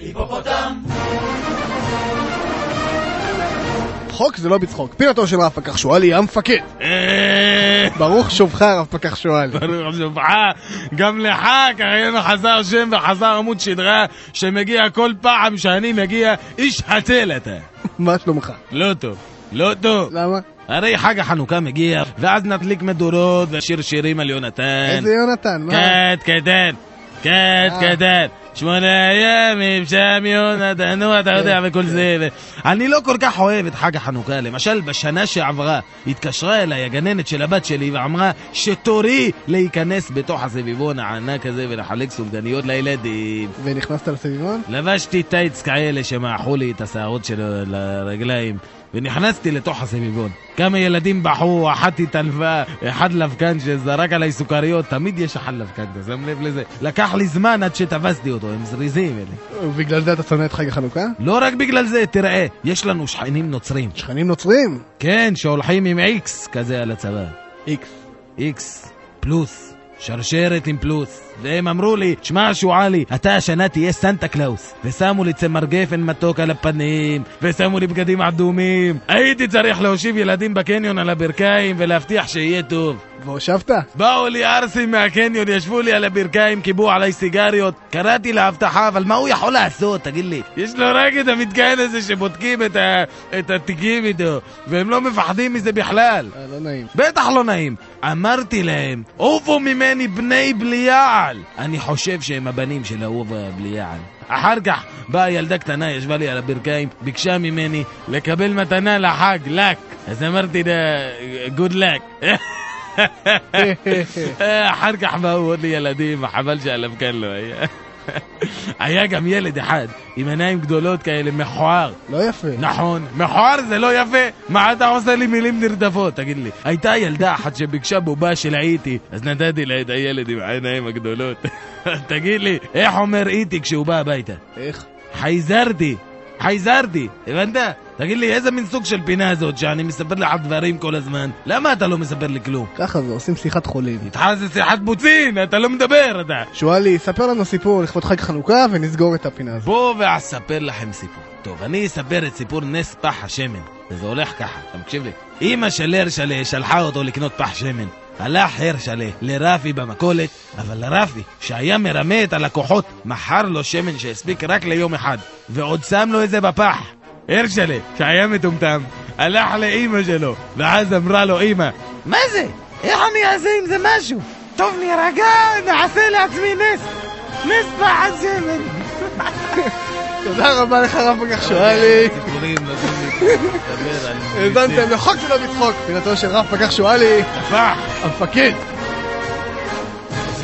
היפופוטם! צחוק זה לא בצחוק. פינתו של רב פקח שואלי, המפקד. אה, ברוך שובך רב פקח שואלי. ברוך שובך, גם לך קראנו חזר שם וחזר עמוד שדרה שמגיע כל פעם שאני מגיע איש התל אתה. מה שלומך? לא טוב, לא טוב. למה? הרי חג החנוכה מגיע, ואז נדליק מדורות ושיר שירים על יונתן. איזה יונתן? קט קטן, קט אה. קטן. שמונה ימים שם יונתן, נו אתה יודע וכל זה. ו- אני לא כל כך אוהב את חג החנוכה. למשל, בשנה שעברה התקשרה אליי הגננת של הבת שלי ואמרה שתורי להיכנס בתוך הסביבון הענק הזה ולחלק סופגניות לילדים. ונכנסת לסביבון? לבשתי טייץ כאלה שמעכו לי את השערות של הרגליים ונכנסתי לתוך הסביבון. כמה ילדים בחו, אחת התעלפה, אחד לבקן שזרק עליי סוכריות, תמיד יש אחד לבקן, שם לב לזה? לקח לי זמן עד שתפסתי אותו, הם זריזים אלה. ובגלל זה אתה שונא את חג החנוכה? לא רק בגלל זה, תראה, יש לנו שכנים נוצרים. שכנים נוצרים? כן, שהולכים עם איקס כזה על הצבא. איקס. איקס פלוס, שרשרת עם פלוס. והם אמרו לי, שמע שועלי, אתה השנה תהיה סנטה קלאוס. ושמו לי צמר גפן מתוק על הפנים, ושמו לי בגדים אדומים. הייתי צריך להושיב ילדים בקניון על הברכיים ולהבטיח שיהיה טוב. והושבת? באו לי ערסים מהקניון, ישבו לי על הברכיים, כיבו עליי סיגריות. קראתי להבטחה, אבל מה הוא יכול לעשות, תגיד לי? יש לו רק את המתקן הזה שבודקים את, ה... את התיקים איתו, והם לא מפחדים מזה בכלל. אה, לא נעים. בטח לא נעים. אמרתי להם, עופו ממני בני בליעל. אני חושב שהם הבנים של אהוב בליעל. אחר כך באה ילדה קטנה, ישבה לי על הברכיים, ביקשה ממני לקבל מתנה לחג, לק. אז אמרתי לה, גוד לק. אחר כך באו עוד ילדים, חבל שעליו כאן לא היה. היה גם ילד אחד עם עיניים גדולות כאלה, מכוער. לא יפה. נכון, מכוער זה לא יפה. מה אתה עושה לי מילים נרדפות, תגיד לי. הייתה ילדה אחת שביקשה בובה של איטי, אז נתתי לה את הילד עם העיניים הגדולות. תגיד לי, איך אומר איטי כשהוא בא הביתה? איך? חייזרתי, חייזרתי, הבנת? תגיד לי, איזה מין סוג של פינה זאת שאני מספר לך דברים כל הזמן? למה אתה לא מספר לי כלום? ככה זה, עושים שיחת חולים. איתך זה שיחת בוצין, אתה לא מדבר, אתה. שואלי, ספר לנו סיפור לכבוד חג חנוכה ונסגור את הפינה הזאת. בואו ואספר לכם סיפור. טוב, אני אספר את סיפור נס פח השמן. וזה הולך ככה, אתה מקשיב לי? אמא של הרשלה שלחה אותו לקנות פח שמן. הלך הרשלה לרפי במכולת, אבל לרפי, שהיה מרמה את הלקוחות, מכר לו שמן שהספיק רק ליום אחד, ועוד שם לו את זה בפח. הרשלה, שהיה מטומטם, הלך לאימא שלו, ואז אמרה לו אימא, מה זה? איך אני אעשה עם זה משהו? טוב, נירגע, נעשה לעצמי נס. נס פח השמן. תודה רבה לך רב פקח שואלי. על... האזנתם לחוק שלא בצחוק. פינתו של רב פקח שואלי, המפקד.